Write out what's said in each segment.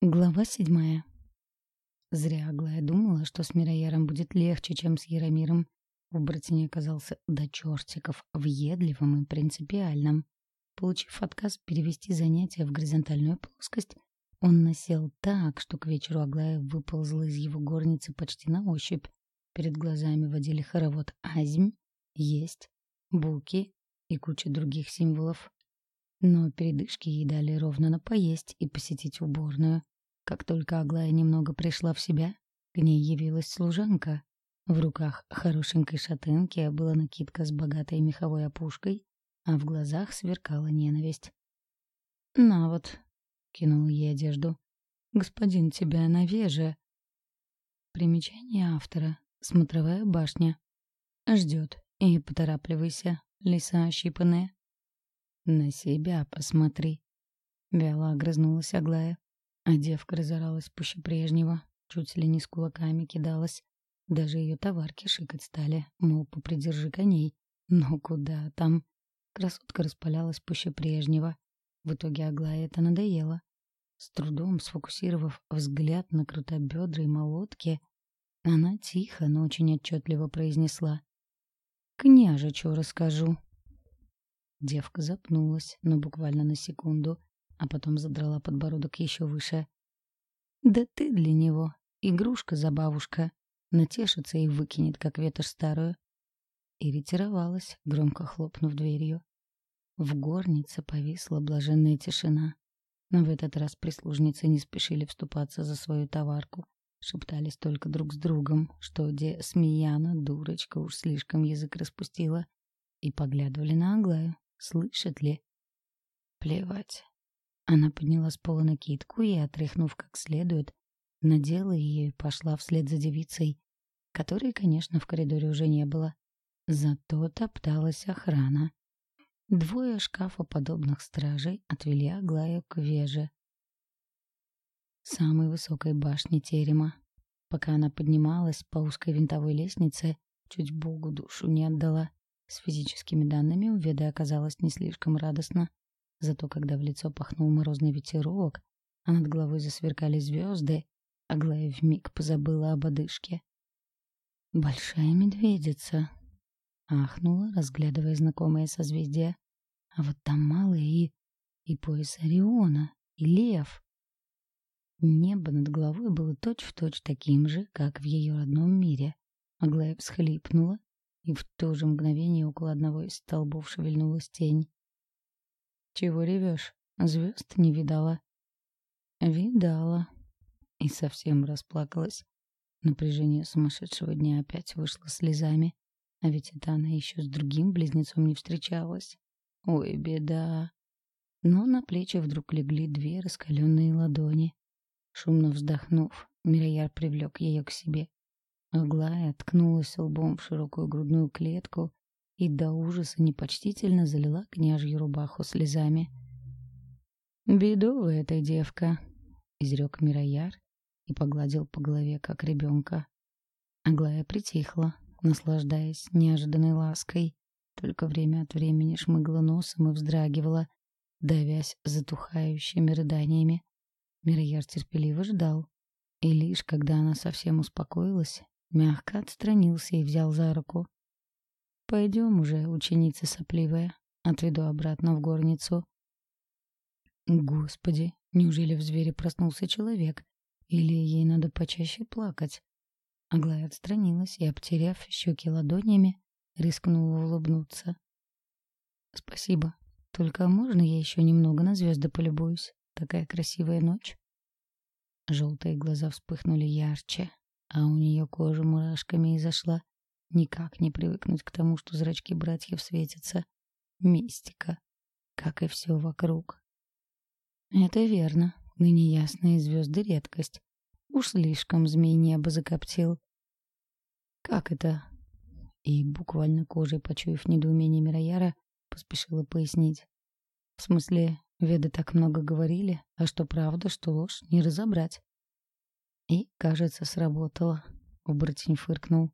Глава седьмая. Зря Аглая думала, что с Мирояром будет легче, чем с Яромиром. Оборотень оказался до чертиков въедливым и принципиальным. Получив отказ перевести занятия в горизонтальную плоскость, он насел так, что к вечеру Аглая выползла из его горницы почти на ощупь. Перед глазами водили хоровод «Азьм», «Есть», «Буки» и куча других символов. Но передышки ей дали ровно на поесть и посетить уборную. Как только Аглая немного пришла в себя, к ней явилась служанка. В руках хорошенькой шатенки была накидка с богатой меховой опушкой, а в глазах сверкала ненависть. «На вот», — кинул ей одежду, — «господин тебя навеже». Примечание автора. Смотровая башня. Ждет. И поторапливайся, лиса ощипанная. «На себя посмотри», — вяло огрызнулась Аглая. А девка разоралась пуще прежнего, чуть ли не с кулаками кидалась. Даже ее товарки шикать стали, мол, попридержи коней. Но куда там? Красотка распалялась пуще прежнего. В итоге Аглая это надоело. С трудом сфокусировав взгляд на крутобедрой молотке, она тихо, но очень отчетливо произнесла. «Княжичу расскажу». Девка запнулась, но буквально на секунду, а потом задрала подбородок еще выше. «Да ты для него игрушка-забавушка, натешится и выкинет, как ветошь старую». И ретировалась, громко хлопнув дверью. В горнице повисла блаженная тишина. Но в этот раз прислужницы не спешили вступаться за свою товарку. Шептались только друг с другом, что где Смеяна, дурочка, уж слишком язык распустила, и поглядывали на Аглаю, Слышит ли? Плевать. Она подняла с пола накидку и, отряхнув как следует, надела ее и пошла вслед за девицей, которой, конечно, в коридоре уже не было. Зато топталась охрана. Двое шкафоподобных стражей отвели Аглаю к веже. Самой высокой башни терема. Пока она поднималась по узкой винтовой лестнице, чуть Богу душу не отдала. С физическими данными у Веды оказалось не слишком радостно. Зато когда в лицо пахнул морозный ветерок, а над головой засверкали звезды, Аглая вмиг позабыла об одышке. «Большая медведица!» — ахнула, разглядывая знакомое созвездие. «А вот там малые и... и пояс Ориона, и лев!» Небо над головой было точь-в-точь точь таким же, как в ее родном мире. Аглая всхлипнула и в то же мгновение около одного из столбов шевельнулась тень. «Чего ревешь? Звезд не видала?» «Видала». И совсем расплакалась. Напряжение сумасшедшего дня опять вышло слезами. А ведь это она еще с другим близнецом не встречалась. Ой, беда. Но на плечи вдруг легли две раскаленные ладони. Шумно вздохнув, Мираяр привлек ее к себе. Аглая ткнулась лбом в широкую грудную клетку и до ужаса непочтительно залила княжью рубаху слезами. «Бедовая эта девка», — изрек Мирояр и погладил по голове, как ребенка. Аглая притихла, наслаждаясь неожиданной лаской, только время от времени шмыгла носом и вздрагивала, давясь затухающими рыданиями. Мирояр терпеливо ждал, и лишь когда она совсем успокоилась, Мягко отстранился и взял за руку. «Пойдем уже, ученица сопливая. Отведу обратно в горницу». Господи, неужели в звере проснулся человек? Или ей надо почаще плакать? Аглая отстранилась и, обтеряв щеки ладонями, рискнула улыбнуться. «Спасибо. Только можно я еще немного на звезды полюбуюсь? Такая красивая ночь». Желтые глаза вспыхнули ярче, а у нее кожа мурашками изошла. Никак не привыкнуть к тому, что зрачки братьев светятся. Мистика. Как и все вокруг. Это верно. Ныне ясные звезды — редкость. Уж слишком змей небо закоптил. Как это? И буквально кожей, почуяв недоумение Мирояра, поспешила пояснить. В смысле, веды так много говорили, а что правда, что ложь, не разобрать. И, кажется, сработало. Оборотень фыркнул.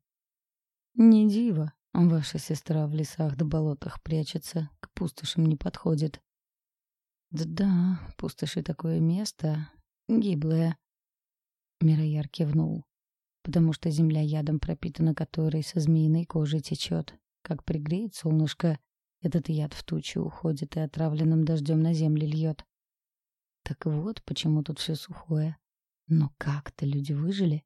«Не диво. Ваша сестра в лесах да болотах прячется, к пустошам не подходит». «Да-да, пустоши такое место. гиблая. Мирояр кивнул. Потому что земля ядом пропитана, которой со змеиной кожей течет. Как пригреет солнышко, этот яд в тучу уходит и отравленным дождем на землю льет. Так вот, почему тут все сухое. Но как-то люди выжили.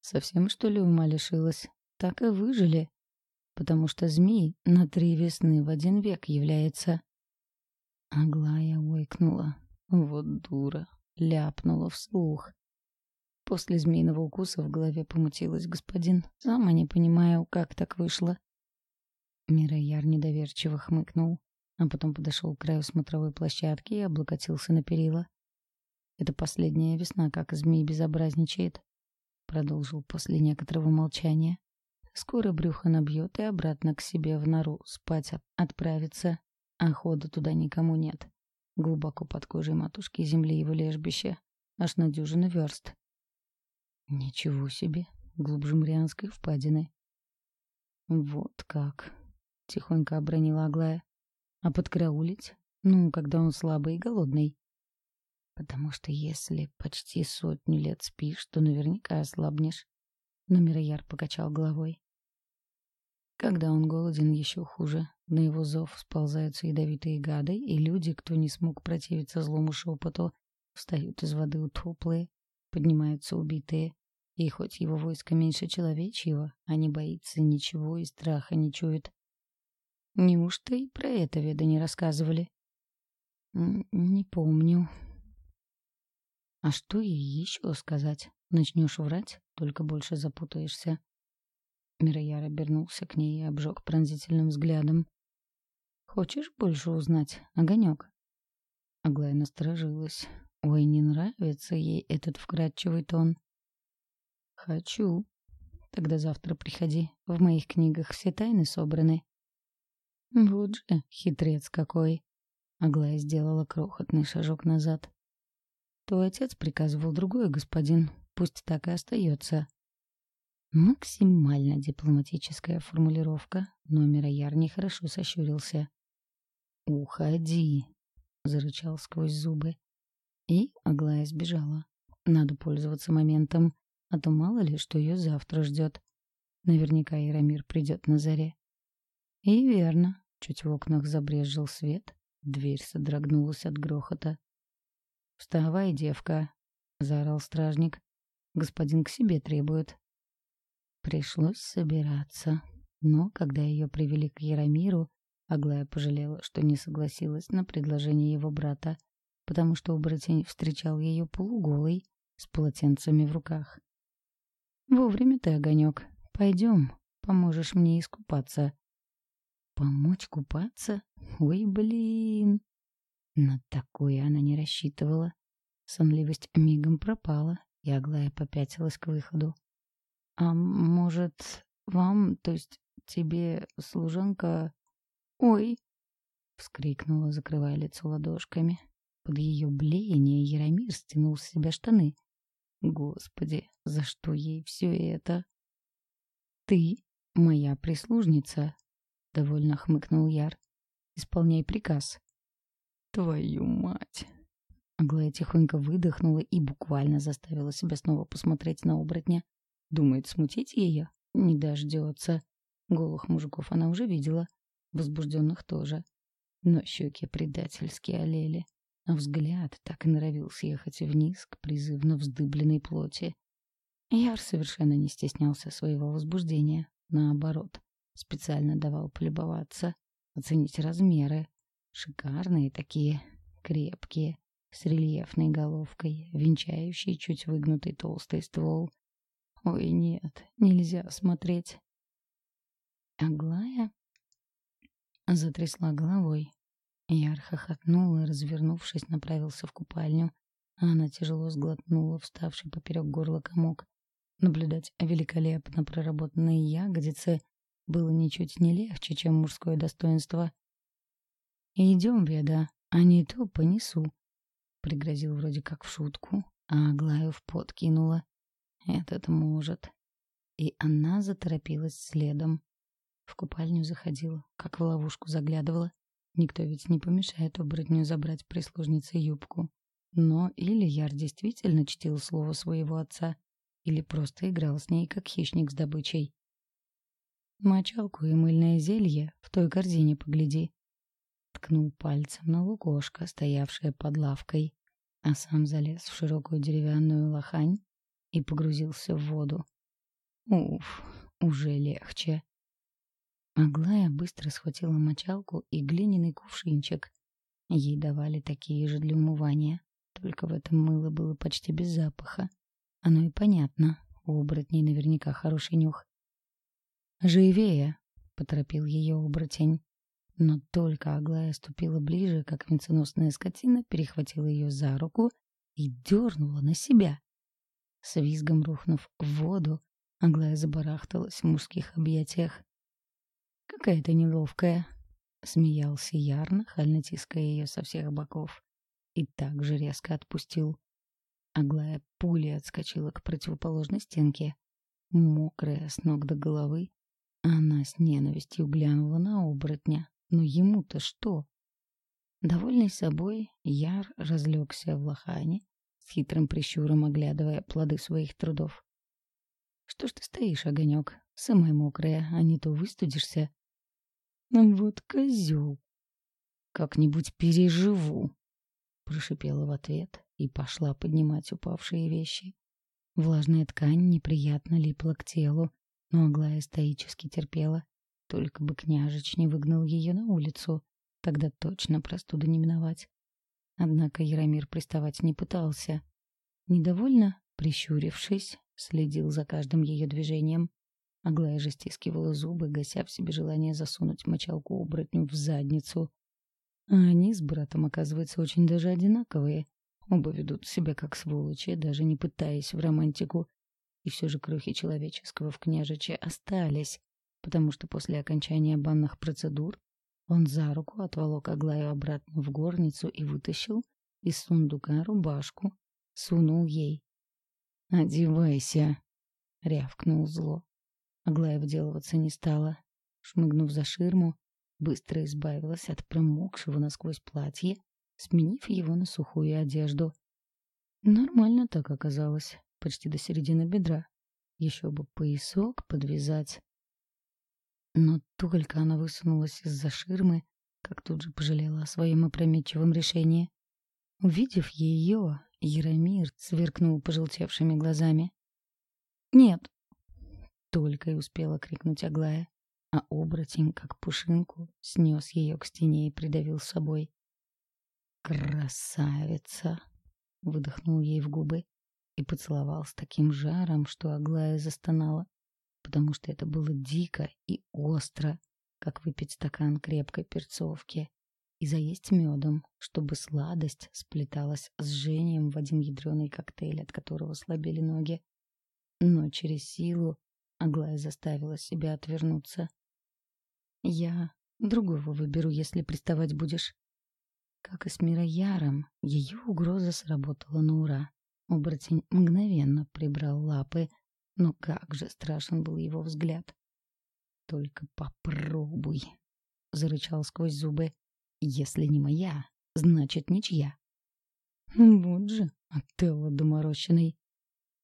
Совсем, что ли, ума лишилась? Так и выжили. Потому что змей на три весны в один век является. Аглая ойкнула. Вот дура. Ляпнула вслух. После змеиного укуса в голове помутилась господин. Сама не понимаю, как так вышло. Мирояр недоверчиво хмыкнул, а потом подошел к краю смотровой площадки и облокотился на перила. «Это последняя весна, как змей безобразничает», — продолжил после некоторого молчания. «Скоро брюхо набьет и обратно к себе в нору спать отправится, а хода туда никому нет. Глубоко под кожей матушки земли его лежбище, аж на дюжину верст. Ничего себе, глубже Марианской впадины. Вот как, тихонько обронила Аглая. А подкраулить? Ну, когда он слабый и голодный. Потому что если почти сотню лет спишь, то наверняка ослабнешь. Но Мирояр покачал головой. Когда он голоден, еще хуже. На его зов сползаются ядовитые гады, и люди, кто не смог противиться злому шепоту, встают из воды утоплые, поднимаются убитые. И хоть его войско меньше человечьего, а не боится ничего и страха не чует. Неужто и про это веда не рассказывали? Не помню. А что ей еще сказать? Начнешь врать, только больше запутаешься. Мирояр обернулся к ней и обжег пронзительным взглядом. «Хочешь больше узнать, огонек?» Аглая насторожилась. Ой, не нравится ей этот вкрадчивый тон. «Хочу. Тогда завтра приходи. В моих книгах все тайны собраны». «Вот же хитрец какой!» Аглая сделала крохотный шажок назад. «Твой отец приказывал другое, господин. Пусть так и остается. Максимально дипломатическая формулировка, но Мирояр нехорошо сощурился. «Уходи!» — зарычал сквозь зубы. И Аглая сбежала. Надо пользоваться моментом, а то мало ли, что ее завтра ждет. Наверняка Яромир придет на заре. И верно, чуть в окнах забрезжил свет, дверь содрогнулась от грохота. «Вставай, девка!» — заорал стражник. «Господин к себе требует». Пришлось собираться. Но когда ее привели к Яромиру, Аглая пожалела, что не согласилась на предложение его брата, потому что оборотень встречал ее полуголой, с полотенцами в руках. «Вовремя ты, Огонек. Пойдем, поможешь мне искупаться». «Помочь купаться? Ой, блин!» На такое она не рассчитывала. Сонливость мигом пропала, и Аглая попятилась к выходу. А может, вам, то есть тебе, служанка... Ой! Вскрикнула, закрывая лицо ладошками. Под ее блеяние Яромир стянул с себя штаны. Господи, за что ей все это? Ты моя прислужница, довольно хмыкнул Яр. Исполняй приказ. Твою мать! Аглая тихонько выдохнула и буквально заставила себя снова посмотреть на оборотня. Думает смутить ее? Не дождется. Голых мужиков она уже видела. Возбужденных тоже. Но щеки предательски олели. А взгляд так и норовил съехать вниз к призывно вздыбленной плоти. Яр совершенно не стеснялся своего возбуждения. Наоборот, специально давал полюбоваться, оценить размеры. Шикарные такие, крепкие, с рельефной головкой, венчающие чуть выгнутый толстый ствол, Ой, нет, нельзя смотреть. Аглая затрясла головой. Яр хохотнул и, развернувшись, направился в купальню. Она тяжело сглотнула вставший поперек горла комок. Наблюдать великолепно проработанные ягодицы было ничуть не легче, чем мужское достоинство. «Идем, Веда, а не то понесу», — пригрозил вроде как в шутку, а Аглаю в пот кинула. Этот может. И она заторопилась следом. В купальню заходила, как в ловушку заглядывала. Никто ведь не помешает оборотню забрать прислужнице юбку. Но или Яр действительно чтил слово своего отца, или просто играл с ней, как хищник с добычей. Мочалку и мыльное зелье в той корзине погляди. Ткнул пальцем на лукошко, стоявшее под лавкой, а сам залез в широкую деревянную лохань и погрузился в воду. Уф, уже легче. Аглая быстро схватила мочалку и глиняный кувшинчик. Ей давали такие же для умывания, только в этом мыло было почти без запаха. Оно и понятно, у оборотней наверняка хороший нюх. «Живее!» — поторопил ее оборотень. Но только Аглая ступила ближе, как венценосная скотина перехватила ее за руку и дернула на себя. С визгом рухнув в воду, Аглая забарахталась в мужских объятиях. «Какая ты неловкая!» — смеялся Яр, нахально тиская ее со всех боков. И так же резко отпустил. Аглая пулей отскочила к противоположной стенке. Мокрая с ног до головы, она с ненавистью глянула на оборотня. Но ему-то что? Довольный собой, Яр разлегся в лохане, с хитрым прищуром оглядывая плоды своих трудов. «Что ж ты стоишь, огонек? Самая мокрая, а не то выстудишься». «Вот козел!» «Как-нибудь переживу!» Прошипела в ответ и пошла поднимать упавшие вещи. Влажная ткань неприятно липла к телу, но Аглая стоически терпела. Только бы княжич не выгнал ее на улицу, тогда точно простуду не миновать. Однако Яромир приставать не пытался. Недовольно, прищурившись, следил за каждым ее движением. Аглая же стискивала зубы, гася в себе желание засунуть мочалку оборотню в задницу. А они с братом, оказывается, очень даже одинаковые. Оба ведут себя как сволочи, даже не пытаясь в романтику. И все же крохи человеческого в княжиче остались, потому что после окончания банных процедур он за руку отволок Аглаю обратно в горницу и вытащил из сундука рубашку, сунул ей. «Одевайся!» — рявкнул зло. Аглая вделываться не стала. Шмыгнув за ширму, быстро избавилась от промокшего насквозь платья, сменив его на сухую одежду. Нормально так оказалось почти до середины бедра. Еще бы поясок подвязать. Но только она высунулась из-за ширмы, как тут же пожалела о своем опрометчивом решении. Увидев ее, Яромир сверкнул пожелтевшими глазами. «Нет!» — только и успела крикнуть Аглая, а оборотень, как пушинку, снес ее к стене и придавил собой. «Красавица!» — выдохнул ей в губы и поцеловал с таким жаром, что Аглая застонала, потому что это было дико и остро, как выпить стакан крепкой перцовки и заесть медом, чтобы сладость сплеталась с жжением в один ядреный коктейль, от которого слабели ноги. Но через силу Аглая заставила себя отвернуться. «Я другого выберу, если приставать будешь». Как и с Мирояром, ее угроза сработала на ура. Оборотень мгновенно прибрал лапы, но как же страшен был его взгляд. «Только попробуй!» — зарычал сквозь зубы. «Если не моя, значит ничья». «Вот же, Отелло доморощенный!»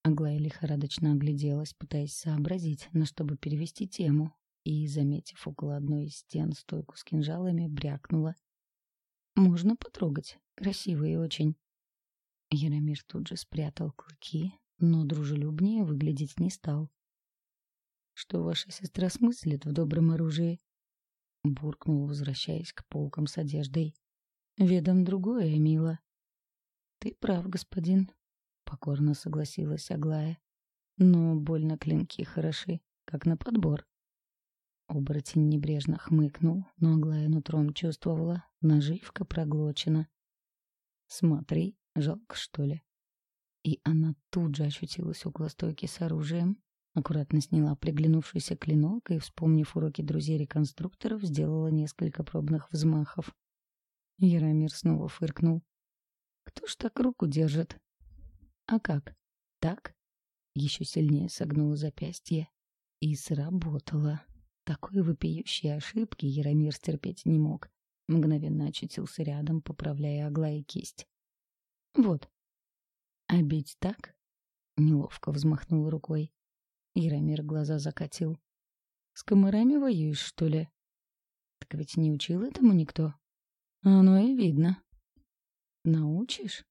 Аглая лихорадочно огляделась, пытаясь сообразить, на что бы перевести тему, и, заметив около одной из стен стойку с кинжалами, брякнула. «Можно потрогать. Красивые очень». Яромир тут же спрятал клыки, но дружелюбнее выглядеть не стал. «Что ваша сестра смыслит в добром оружии?» Буркнул, возвращаясь к полкам с одеждой. «Ведом другое, мило». «Ты прав, господин», — покорно согласилась Аглая. «Но больно клинки хороши, как на подбор». Оборотень небрежно хмыкнул, но Аглая нутром чувствовала, наживка проглочена. «Смотри, Жалко, что ли? И она тут же ощутилась около стойки с оружием, аккуратно сняла приглянувшийся клинок и, вспомнив уроки друзей-реконструкторов, сделала несколько пробных взмахов. Яромир снова фыркнул. «Кто ж так руку держит?» «А как? Так?» Еще сильнее согнула запястье. И сработало. Такой вопиющей ошибки Яромир стерпеть не мог. Мгновенно очутился рядом, поправляя Аглае кисть. Вот. А так? Неловко взмахнул рукой. Яромир глаза закатил. С комарами воюешь, что ли? Так ведь не учил этому никто. Оно и видно. Научишь?